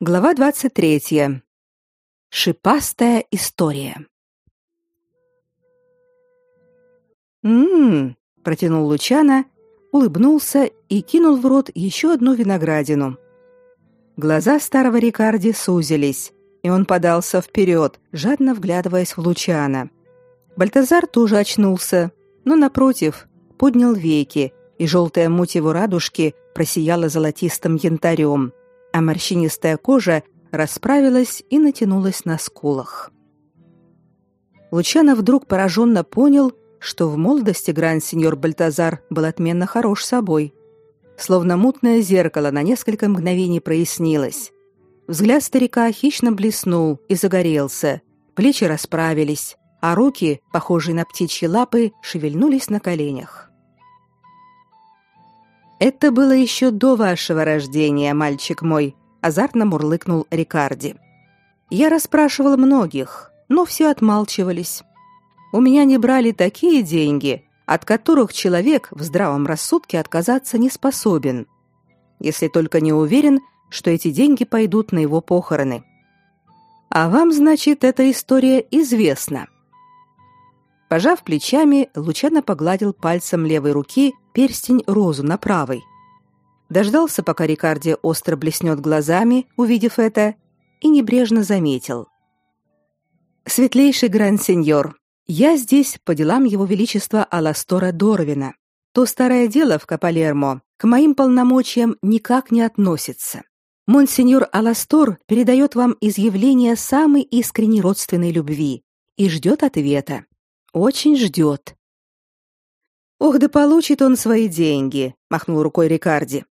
Глава 23. Шипастая история. Мм, протянул Лучана, улыбнулся и кинул в рот еще одну виноградину. Глаза старого Рикарди сузились, и он подался вперед, жадно вглядываясь в Лучана. Бальтазар тоже очнулся, но напротив, поднял веки, и желтая муть его радужки просияла золотистым янтарем а морщинистая кожа расправилась и натянулась на скулах. Лучано вдруг пораженно понял, что в молодости гранд-сеньор Бальтазар был отменно хорош собой. Словно мутное зеркало на несколько мгновений прояснилось. Взгляд старика хищно блеснул и загорелся, плечи расправились, а руки, похожие на птичьи лапы, шевельнулись на коленях. Это было еще до вашего рождения, мальчик мой, азартно мурлыкнул Рикарди. Я расспрашивал многих, но все отмалчивались. У меня не брали такие деньги, от которых человек в здравом рассудке отказаться не способен, если только не уверен, что эти деньги пойдут на его похороны. А вам, значит, эта история известна. Пожав плечами, Лучано погладил пальцем левой руки перстень розу на правой. Дождался, пока Рикарди остро блеснет глазами, увидев это, и небрежно заметил. «Светлейший гранд-сеньор, я здесь по делам его величества Аластора Дорвина. То старое дело в Капалермо к моим полномочиям никак не относится. Монсеньор Аластор передает вам изъявление самой искренней родственной любви и ждет ответа. Очень ждет. Ох, да получит он свои деньги, махнул рукой Рикарди.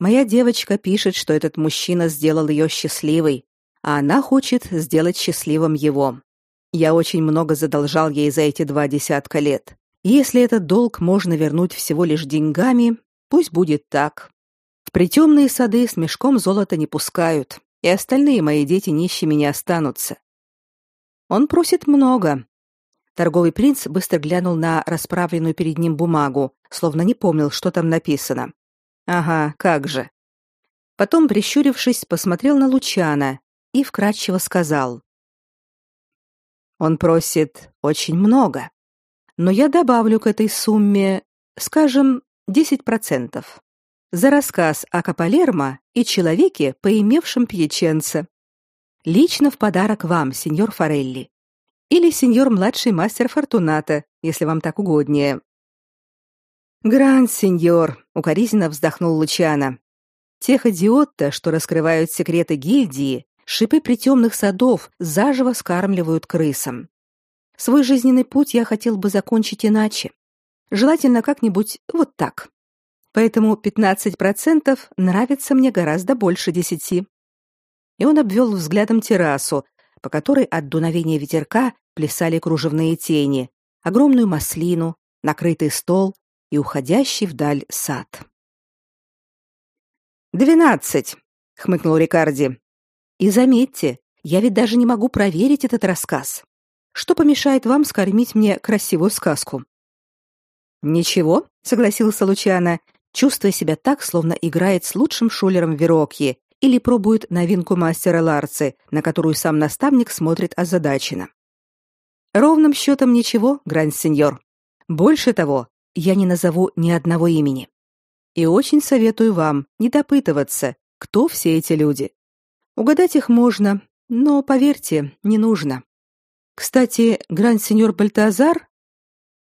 Моя девочка пишет, что этот мужчина сделал ее счастливой, а она хочет сделать счастливым его. Я очень много задолжал ей за эти два десятка лет. Если этот долг можно вернуть всего лишь деньгами, пусть будет так. В притемные сады с мешком золота не пускают, и остальные мои дети нищими не останутся. Он просит много, Торговый принц быстро глянул на расправленную перед ним бумагу, словно не помнил, что там написано. Ага, как же. Потом, прищурившись, посмотрел на Лучана и вкратчиво сказал: Он просит очень много. Но я добавлю к этой сумме, скажем, 10% за рассказ о Капалермо и человеке, поимевшем Пьяченце. Лично в подарок вам, сеньор Форелли или сеньор младший мастер Фортуната, если вам так угоднее. Гранд сеньор, укоризненно вздохнул Лучано. Тех идиот-то, что раскрывают секреты гильдии, шипы притемных садов заживо скармливают крысам. Свой жизненный путь я хотел бы закончить иначе. Желательно как-нибудь вот так. Поэтому 15% нравится мне гораздо больше десяти. И он обвел взглядом террасу, по которой от дуновения ветерка плясали кружевные тени, огромную маслину, накрытый стол и уходящий вдаль сад. «Двенадцать!» — хмыкнул Рикарди. «И заметьте, я ведь даже не могу проверить этот рассказ. Что помешает вам скормить мне красивую сказку?» «Ничего», — согласился Лучано, чувствуя себя так, словно играет с лучшим шулером Верокьи или пробует новинку мастера Ларцы, на которую сам наставник смотрит озадаченно. Ровным счетом ничего, гранд-сеньор. Больше того, я не назову ни одного имени. И очень советую вам не допытываться, кто все эти люди. Угадать их можно, но, поверьте, не нужно. Кстати, гранд-сеньор Бальтазар...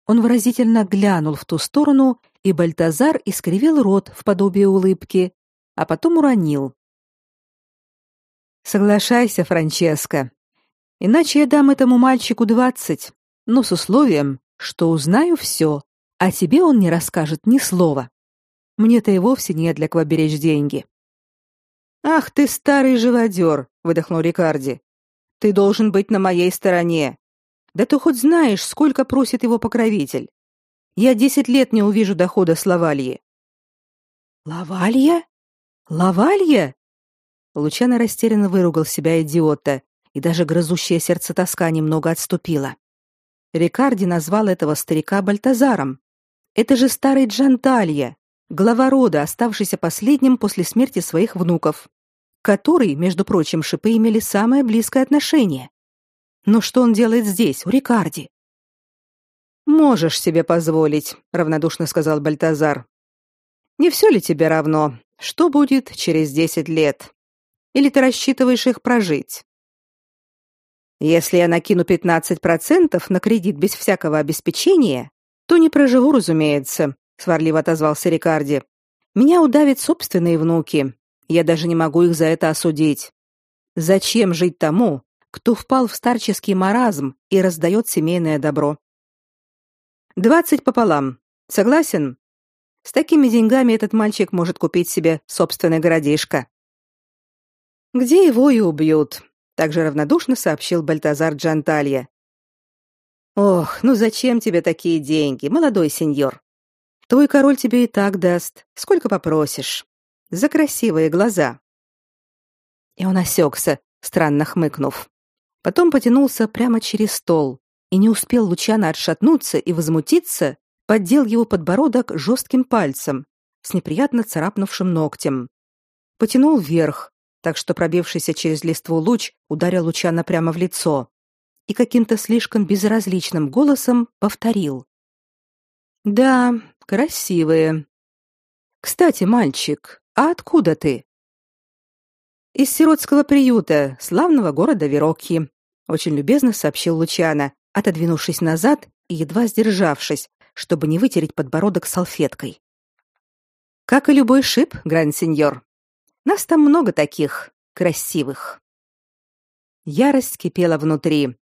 Он выразительно глянул в ту сторону, и Бальтазар искривил рот в подобие улыбки, а потом уронил. Соглашайся, Франческо. Иначе я дам этому мальчику двадцать, но с условием, что узнаю все, а тебе он не расскажет ни слова. Мне-то и вовсе не для кого беречь деньги. Ах ты старый живодер, выдохнул Рикарди. Ты должен быть на моей стороне. Да ты хоть знаешь, сколько просит его покровитель. Я десять лет не увижу дохода с Лавальи. Лавалья? Лавалья? Лучано растерянно выругал себя идиота, и даже грызущее сердце тоска немного отступила. Рикарди назвал этого старика Бальтазаром. Это же старый Джанталья, глава рода, оставшийся последним после смерти своих внуков. к которой, между прочим, шипы имели самое близкое отношение. Но что он делает здесь, у Рикарди? Можешь себе позволить, равнодушно сказал Бальтазар. Не все ли тебе равно, что будет через десять лет? Или ты рассчитываешь их прожить? Если я накину 15% на кредит без всякого обеспечения, то не проживу, разумеется, сварливо отозвался Рикарди. Меня удавят собственные внуки. Я даже не могу их за это осудить. Зачем жить тому, кто впал в старческий маразм и раздает семейное добро? Двадцать пополам. Согласен? С такими деньгами этот мальчик может купить себе собственное городишко. Где его и убьют, также равнодушно сообщил Бальтазар Джанталья. Ох, ну зачем тебе такие деньги, молодой сеньор? Твой король тебе и так даст, сколько попросишь. За красивые глаза. И он осекся, странно хмыкнув. Потом потянулся прямо через стол, и не успел Лучано отшатнуться и возмутиться, поддел его подбородок жестким пальцем с неприятно царапнувшим ногтем. Потянул вверх, так что пробившийся через листву луч ударил Лучана прямо в лицо и каким-то слишком безразличным голосом повторил. «Да, красивые. Кстати, мальчик, а откуда ты?» «Из сиротского приюта, славного города Верокьи», очень любезно сообщил Лучана, отодвинувшись назад и едва сдержавшись, чтобы не вытереть подбородок салфеткой. «Как и любой шип, гранд-сеньор. Нас там много таких красивых. Ярость кипела внутри,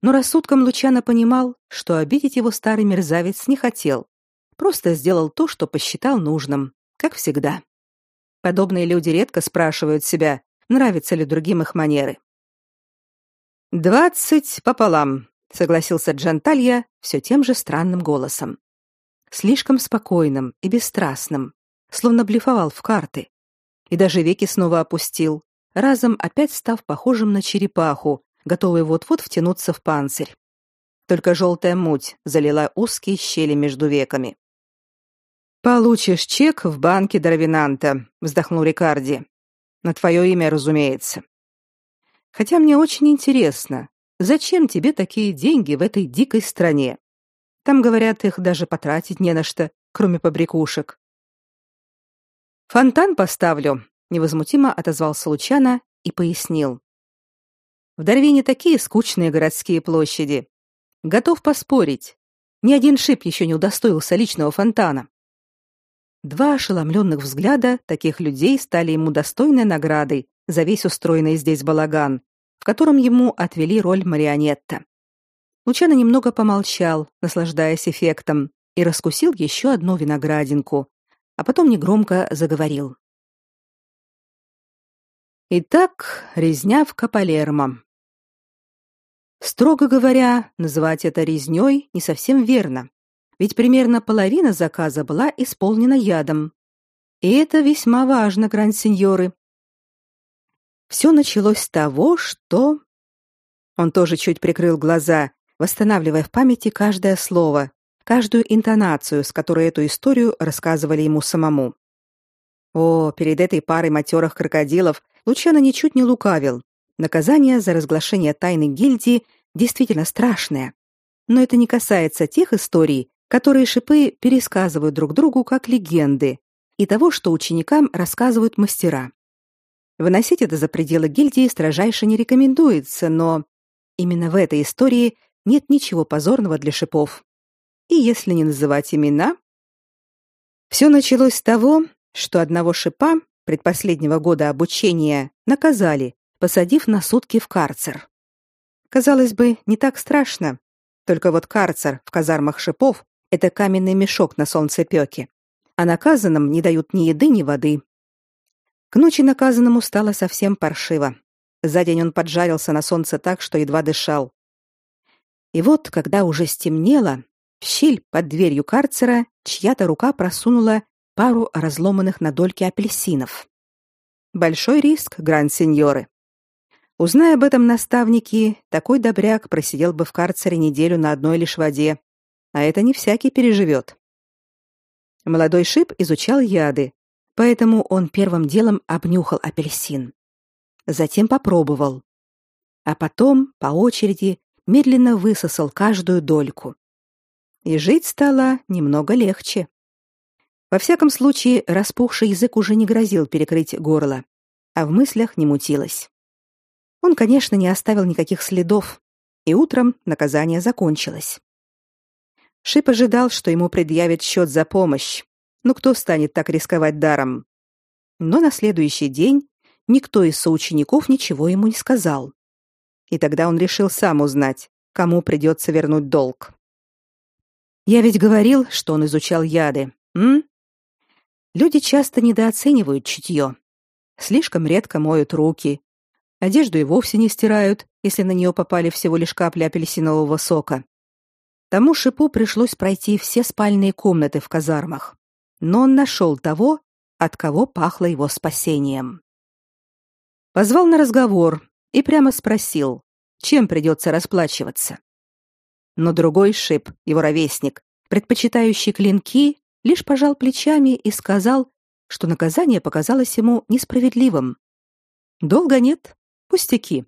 но рассудком Лучано понимал, что обидеть его старый мерзавец не хотел. Просто сделал то, что посчитал нужным, как всегда. Подобные люди редко спрашивают себя, нравятся ли другим их манеры. «Двадцать пополам», — согласился Джанталья все тем же странным голосом. Слишком спокойным и бесстрастным, словно блефовал в карты и даже веки снова опустил, разом опять став похожим на черепаху, готовый вот-вот втянуться в панцирь. Только желтая муть залила узкие щели между веками. «Получишь чек в банке Дарвинанта», — вздохнул Рикарди. «На твое имя, разумеется. Хотя мне очень интересно, зачем тебе такие деньги в этой дикой стране? Там, говорят, их даже потратить не на что, кроме побрякушек. Фонтан поставлю, невозмутимо отозвался Лучано и пояснил. В Дарвине такие скучные городские площади. Готов поспорить. Ни один шип еще не удостоился личного фонтана. Два ошеломленных взгляда таких людей стали ему достойной наградой за весь устроенный здесь балаган, в котором ему отвели роль марионетта. Лучано немного помолчал, наслаждаясь эффектом, и раскусил еще одну виноградинку, а потом негромко заговорил. Итак, резня в Капалермо. Строго говоря, называть это резнёй не совсем верно, ведь примерно половина заказа была исполнена ядом. И это весьма важно, гранд-сеньоры. Все началось с того, что... Он тоже чуть прикрыл глаза, восстанавливая в памяти каждое слово, каждую интонацию, с которой эту историю рассказывали ему самому. О, перед этой парой матерых крокодилов Лучано ничуть не лукавил. Наказание за разглашение тайны гильдии действительно страшное. Но это не касается тех историй, которые шипы пересказывают друг другу как легенды, и того, что ученикам рассказывают мастера. Выносить это за пределы гильдии строжайше не рекомендуется, но именно в этой истории нет ничего позорного для шипов и если не называть имена. Все началось с того, что одного шипа предпоследнего года обучения наказали, посадив на сутки в карцер. Казалось бы, не так страшно. Только вот карцер в казармах шипов это каменный мешок на солнцепёке, а наказанным не дают ни еды, ни воды. К ночи наказанному стало совсем паршиво. За день он поджарился на солнце так, что едва дышал. И вот, когда уже стемнело, в щель под дверью карцера чья-то рука просунула пару разломанных на дольки апельсинов. Большой риск, гранд-сеньоры. Узная об этом наставники, такой добряк просидел бы в карцере неделю на одной лишь воде, а это не всякий переживет. Молодой шип изучал яды, поэтому он первым делом обнюхал апельсин. затем попробовал. А потом, по очереди, медленно высосал каждую дольку. И жить стало немного легче. Во всяком случае, распухший язык уже не грозил перекрыть горло, а в мыслях не мутилось. Он, конечно, не оставил никаких следов, и утром наказание закончилось. Шип ожидал, что ему предъявят счет за помощь. Ну кто станет так рисковать даром? Но на следующий день никто из соучеников ничего ему не сказал. И тогда он решил сам узнать, кому придется вернуть долг. Я ведь говорил, что он изучал яды, м? Люди часто недооценивают чутье. Слишком редко моют руки. Одежду и вовсе не стирают, если на нее попали всего лишь капли апельсинового сока. Тому шипу пришлось пройти все спальные комнаты в казармах. Но он нашел того, от кого пахло его спасением. Позвал на разговор и прямо спросил, чем придется расплачиваться. Но другой шип, его ровесник, предпочитающий клинки, лишь пожал плечами и сказал, что наказание показалось ему несправедливым. Долго нет, пустяки.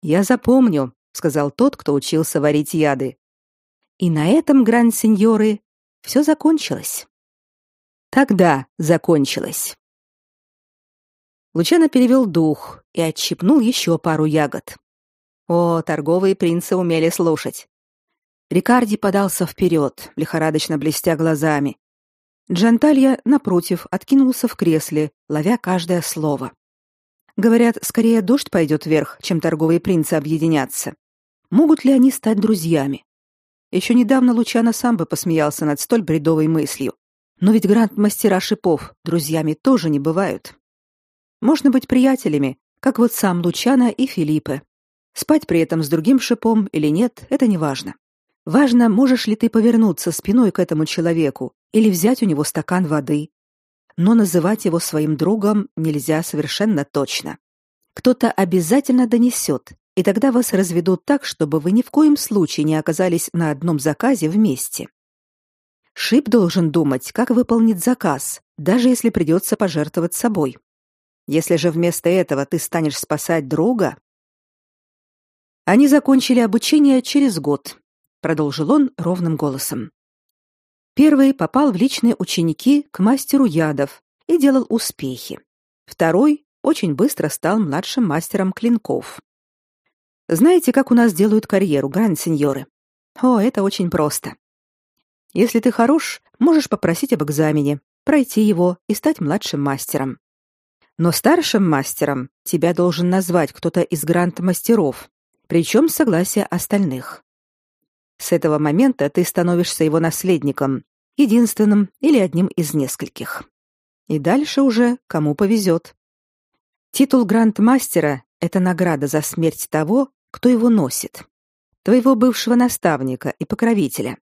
Я запомню, сказал тот, кто учился варить яды. И на этом, гранд-сеньоры, все закончилось. Тогда закончилось. Лучано перевел дух и отщипнул еще пару ягод. О, торговые принцы умели слушать. Рикарди подался вперед, лихорадочно блестя глазами. Джанталья, напротив, откинулся в кресле, ловя каждое слово. Говорят, скорее дождь пойдет вверх, чем торговые принцы объединятся. Могут ли они стать друзьями? Еще недавно Лучано сам бы посмеялся над столь бредовой мыслью. Но ведь гранд-мастера шипов друзьями тоже не бывают. Можно быть приятелями, как вот сам Лучано и Филиппе. Спать при этом с другим шипом или нет, это не важно. Важно, можешь ли ты повернуться спиной к этому человеку или взять у него стакан воды. Но называть его своим другом нельзя совершенно точно. Кто-то обязательно донесет, и тогда вас разведут так, чтобы вы ни в коем случае не оказались на одном заказе вместе. Шип должен думать, как выполнить заказ, даже если придется пожертвовать собой. Если же вместо этого ты станешь спасать друга... Они закончили обучение через год, продолжил он ровным голосом. Первый попал в личные ученики к мастеру ядов и делал успехи. Второй очень быстро стал младшим мастером клинков. Знаете, как у нас делают карьеру, гранд-сеньоры? О, это очень просто. Если ты хорош, можешь попросить об экзамене, пройти его и стать младшим мастером. Но старшим мастером тебя должен назвать кто-то из гранд-мастеров, причем с согласия остальных. С этого момента ты становишься его наследником, единственным или одним из нескольких. И дальше уже кому повезет. Титул гранд-мастера — это награда за смерть того, кто его носит. Твоего бывшего наставника и покровителя.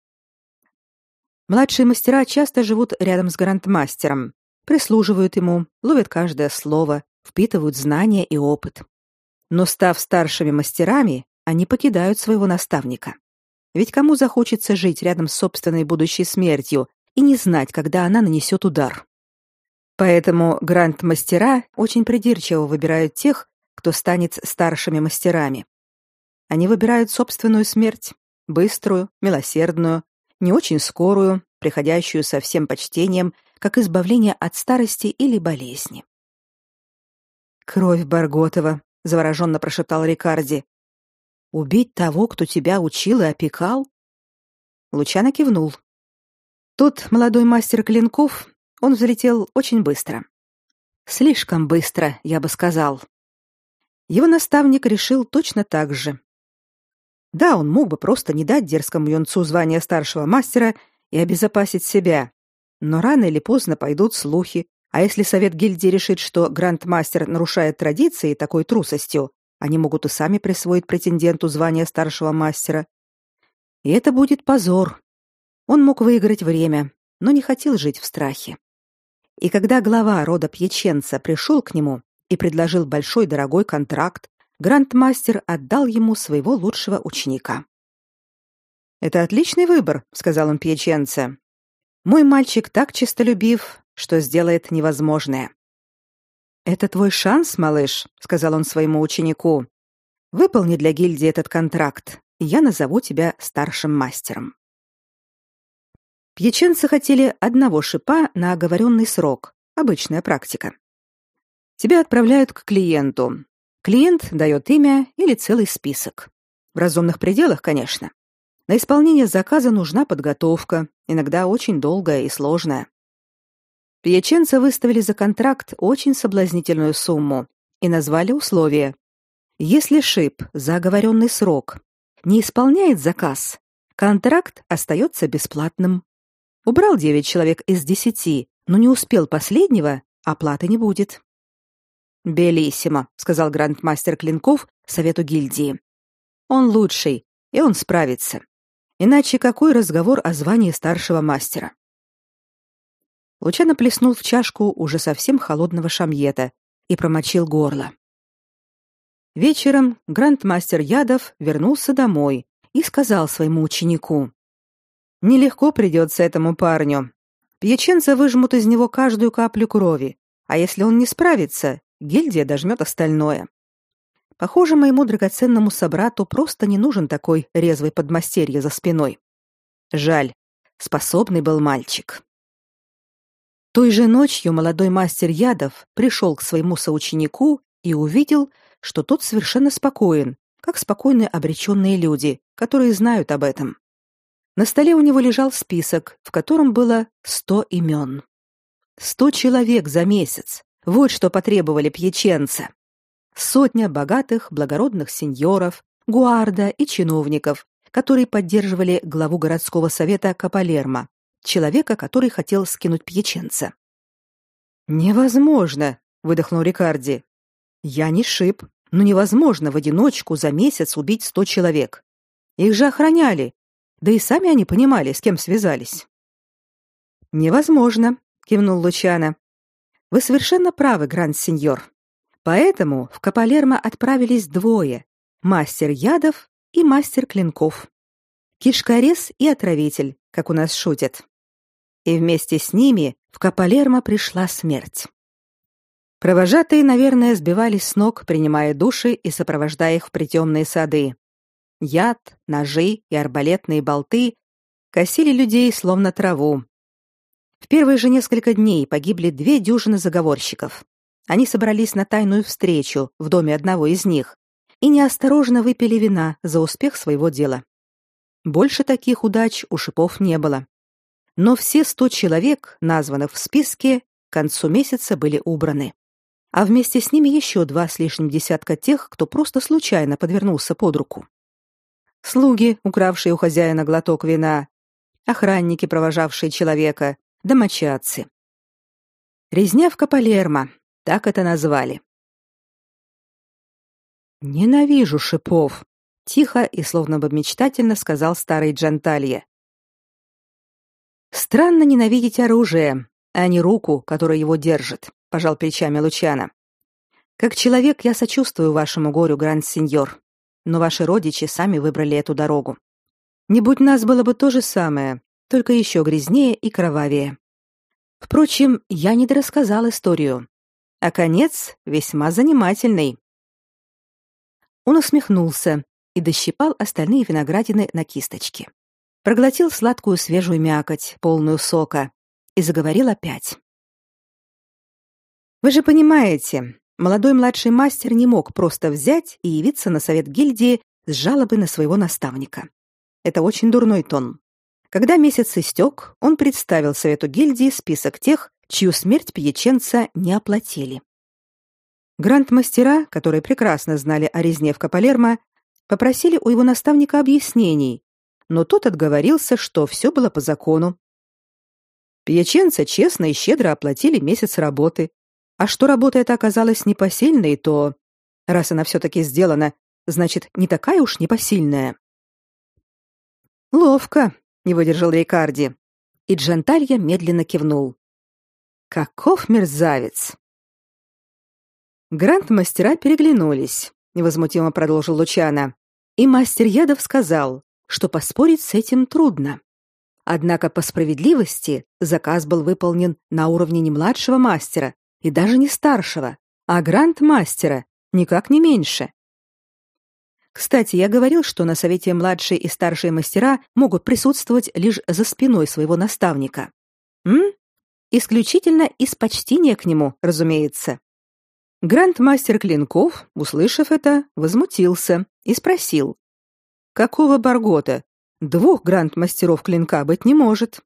Младшие мастера часто живут рядом с грандмастером, прислуживают ему, ловят каждое слово, впитывают знания и опыт. Но став старшими мастерами, они покидают своего наставника. Ведь кому захочется жить рядом с собственной будущей смертью и не знать, когда она нанесет удар? Поэтому гранд-мастера очень придирчиво выбирают тех, кто станет старшими мастерами. Они выбирают собственную смерть, быструю, милосердную, не очень скорую, приходящую со всем почтением, как избавление от старости или болезни. Кровь Барготова, завороженно прошептал Рикарди. Убить того, кто тебя учил и опекал? Лучано кивнул. Тот молодой мастер клинков, он взлетел очень быстро. Слишком быстро, я бы сказал. Его наставник решил точно так же, да, он мог бы просто не дать дерзкому юнцу звание старшего мастера и обезопасить себя. Но рано или поздно пойдут слухи, а если совет гильдии решит, что грандмастер нарушает традиции такой трусостью, они могут и сами присвоить претенденту звание старшего мастера. И это будет позор. Он мог выиграть время, но не хотел жить в страхе. И когда глава рода Пьяченца пришел к нему и предложил большой дорогой контракт, грандмастер отдал ему своего лучшего ученика. Это отличный выбор, сказал он Это твой шанс, малыш, сказал он своему ученику. Выполни для гильдии этот контракт, и я назову тебя старшим мастером. Пьяченцы хотели одного шипа на оговоренный срок. Обычная практика. Тебя отправляют к клиенту. Клиент дает имя или целый список. В разумных пределах, конечно. На исполнение заказа нужна подготовка, иногда очень долгая и сложная. Пьяченца выставили за контракт очень соблазнительную сумму и назвали условия. Если шип за оговоренный срок не исполняет заказ, контракт остается бесплатным. Убрал девять человек из десяти, но не успел последнего, оплаты не будет. «Белиссимо», — сказал грандмастер Клинков совету гильдии. «Он лучший, и он справится. Иначе какой разговор о звании старшего мастера?» Лучано плеснул в чашку уже совсем холодного шамьета и промочил горло. Вечером грандмастер Ядов вернулся домой и сказал своему ученику: "Нелегко придется этому парню. Пьяченцы выжмут из него каждую каплю крови, а если он не справится, гильдия дожмет остальное. Похоже, моему драгоценному собрату просто не нужен такой резвый подмастерье за спиной. Жаль, способный был мальчик. Той же ночью молодой мастер ядов пришел к своему соученику и увидел, что тот совершенно спокоен, как спокойны обреченные люди, которые знают об этом. На столе у него лежал список, в котором было сто имен. Сто человек за месяц. Вот что потребовали пьяченца. Сотня богатых, благородных сеньоров, гуарда и чиновников, которые поддерживали главу городского совета Капалермо, человека, который хотел скинуть пьяченца. Невозможно, выдохнул Рикарди. Я не шип, но невозможно в одиночку за месяц убить сто человек. Их же охраняли, да и сами они понимали, с кем связались. Невозможно, кивнул Лучано. Вы совершенно правы, гранд-сеньор. Поэтому в Капалермо отправились двое: мастер ядов и мастер клинков. Кишкарес и отравитель, как у нас шутят и вместе с ними в Капалермо пришла смерть. Провожатые, наверное, сбивались с ног, принимая души и сопровождая их в притемные сады. Яд, ножи и арбалетные болты косили людей словно траву. В первые же несколько дней погибли две дюжины заговорщиков. Они собрались на тайную встречу в доме одного из них и неосторожно выпили вина за успех своего дела. Больше таких удач у шипов не было но все сто человек, названных в списке, к концу месяца были убраны. А вместе с ними еще два с лишним десятка тех, кто просто случайно подвернулся под руку. Слуги, укравшие у хозяина глоток вина, охранники, провожавшие человека, домочадцы. Резня в Капалермо, так это назвали. Ненавижу шипов, тихо и словно бы мечтательно сказал старый Джанталье. Странно ненавидеть оружие, а не руку, которая его держит, пожал плечами Лучано. Как человек я сочувствую вашему горю, гранд-сеньор, но ваши родичи сами выбрали эту дорогу. Не будь нас было бы то же самое, только еще грязнее и кровавее. Впрочем, я не дорассказал историю, а конец весьма занимательный. Он усмехнулся и дощипал остальные виноградины на кисточке проглотил сладкую свежую мякоть, полную сока, и заговорил опять. Вы же понимаете, молодой младший мастер не мог просто взять и явиться на совет гильдии с жалобой на своего наставника. Это очень дурной тон. Когда месяц истек, он представил совету гильдии список тех, чью смерть пьяченца не оплатили. Гранд-мастера, которые прекрасно знали о резне в Капалермо, попросили у его наставника объяснений, но тот отговорился, что все было по закону. Пьяченца честно и щедро оплатили месяц работы. А что работа эта оказалась непосильной, то, раз она все-таки сделана, значит, не такая уж непосильная. Ловко, не выдержал Рикарди. И Дженталья медленно кивнул. Каков мерзавец! Гранд-мастера переглянулись, невозмутимо продолжил Лучано. И мастер Ядов сказал, что поспорить с этим трудно. Однако по справедливости заказ был выполнен на уровне не младшего мастера и даже не старшего, а гранд-мастера никак не меньше. Кстати, я говорил, что на совете младшие и старшие мастера могут присутствовать лишь за спиной своего наставника. М? Исключительно из почтения к нему, разумеется. Гранд-мастер Клинков, услышав это, возмутился и спросил: "Какого баргота? Двух гранд-мастеров клинка быть не может.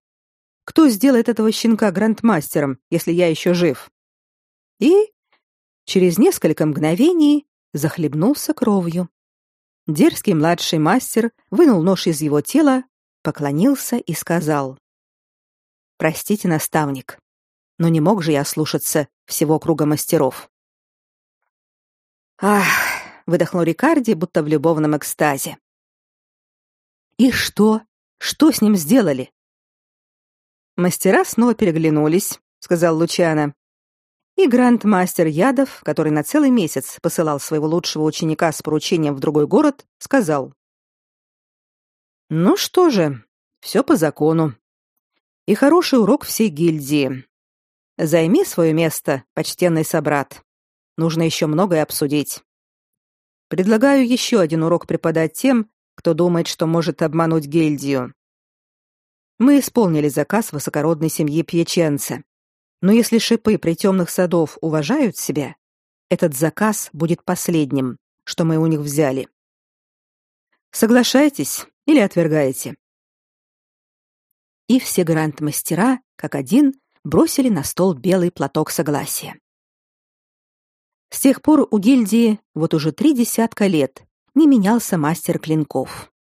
Кто сделает этого щенка гранд-мастером, если я еще жив?" И через несколько мгновений захлебнулся кровью. Дерзкий младший мастер вынул нож из его тела, поклонился и сказал: "Простите, наставник, но не мог же я слушаться всего круга мастеров". Ах, выдохнул Рикарди, будто в любовном экстазе. И что? Что с ним сделали? Мастера снова переглянулись, сказал Лучано. И гранд-мастер Ядов, который на целый месяц посылал своего лучшего ученика с поручением в другой город, сказал: "Ну что же, все по закону. И хороший урок всей гильдии. Займи свое место, почтенный собрат. Нужно еще многое обсудить. Предлагаю еще один урок преподать тем, кто думает, что может обмануть гильдию. Мы исполнили заказ высокородной семьи Пьяченца. Но если шипы притемных садов уважают себя, этот заказ будет последним, что мы у них взяли. Соглашайтесь или отвергаете? И все гранд-мастера, как один, бросили на стол белый платок согласия. С тех пор у гильдии вот уже три десятка лет не менялся мастер клинков.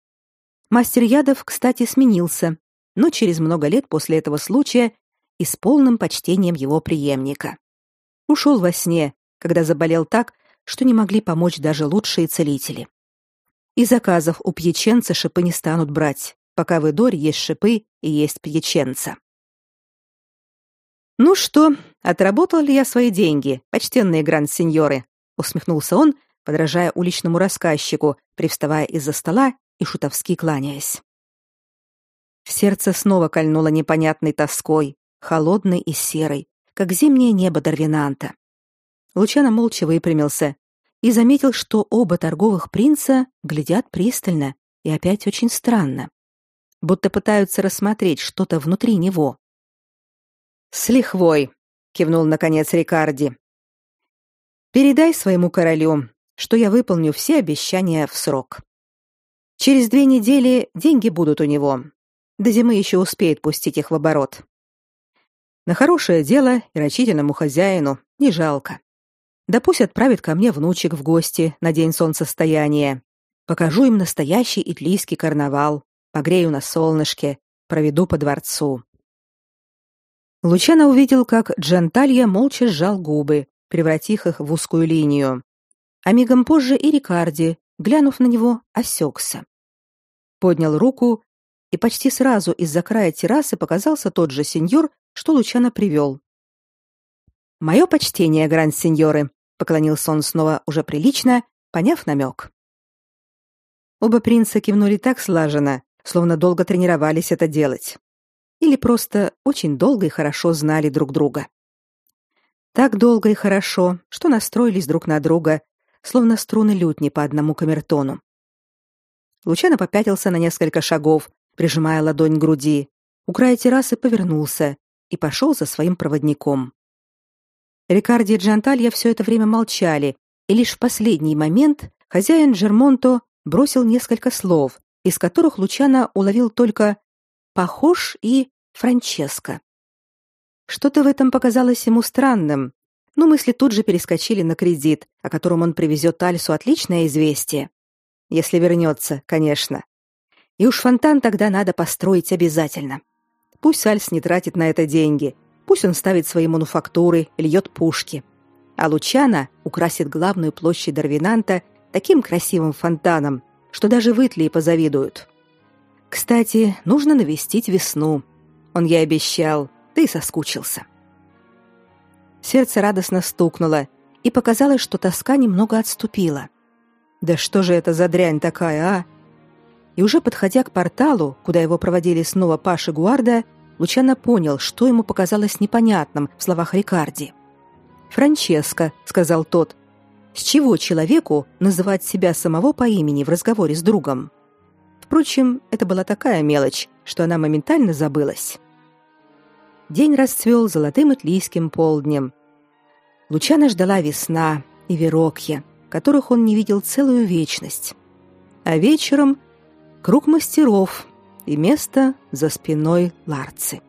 Мастер ядов, кстати, сменился, но через много лет после этого случая и с полным почтением его преемника. Ушел во сне, когда заболел так, что не могли помочь даже лучшие целители. И заказов у пьяченца шипы не станут брать, пока в Идоре есть шипы и есть пьяченца. Ну что, отработал ли я свои деньги, почтенные гранд-сеньоры? усмехнулся он, подражая уличному рассказчику, привставая из-за стола и шутовски кланяясь. В сердце снова кольнуло непонятной тоской, холодной и серой, как зимнее небо Дарвинанта. Лучано молча выпрямился и заметил, что оба торговых принца глядят пристально и опять очень странно, будто пытаются рассмотреть что-то внутри него. «С лихвой», — кивнул наконец Рикарди. «Передай своему королю, что я выполню все обещания в срок. Через две недели деньги будут у него. До зимы еще успеет пустить их в оборот. На хорошее дело и рачительному хозяину не жалко. Да пусть отправит ко мне внучек в гости на день солнцестояния. Покажу им настоящий итлийский карнавал, погрею на солнышке, проведу по дворцу. Лучано увидел, как Дженталья молча сжал губы, превратив их в узкую линию. А мигом позже и Рикарди, глянув на него, осекся. Поднял руку, и почти сразу из-за края террасы показался тот же сеньор, что Лучано привел. «Мое почтение, гранд-сеньоры», — поклонился он снова уже прилично, поняв намек. Оба принца кивнули так слаженно, словно долго тренировались это делать. Или просто очень долго и хорошо знали друг друга. Так долго и хорошо, что настроились друг на друга, словно струны лютни по одному камертону. Лучано попятился на несколько шагов, прижимая ладонь к груди, у края террасы повернулся и пошел за своим проводником. Рикарди и Джанталья все это время молчали, и лишь в последний момент хозяин Джермонто бросил несколько слов, из которых Лучано уловил только «похож» и «Франческо». Что-то в этом показалось ему странным, но мысли тут же перескочили на кредит, о котором он привезет Альсу отличное известие. Если вернется, конечно. И уж фонтан тогда надо построить обязательно. Пусть Альс не тратит на это деньги. Пусть он ставит свои мануфактуры, льет пушки. А Лучана украсит главную площадь Дарвинанта таким красивым фонтаном, что даже в Итлии позавидуют. Кстати, нужно навестить весну. Он ей обещал, да соскучился. Сердце радостно стукнуло, и показалось, что тоска немного отступила. Да что же это за дрянь такая, а? И уже подходя к порталу, куда его проводили снова Паша Гуарда, Лучано понял, что ему показалось непонятным в словах Рикарди. Франческо, сказал тот. С чего человеку называть себя самого по имени в разговоре с другом? Впрочем, это была такая мелочь, что она моментально забылась. День расцвел золотым итлийским полднем. Лучана ждала весна и верокья, которых он не видел целую вечность. А вечером круг мастеров и место за спиной Ларцы.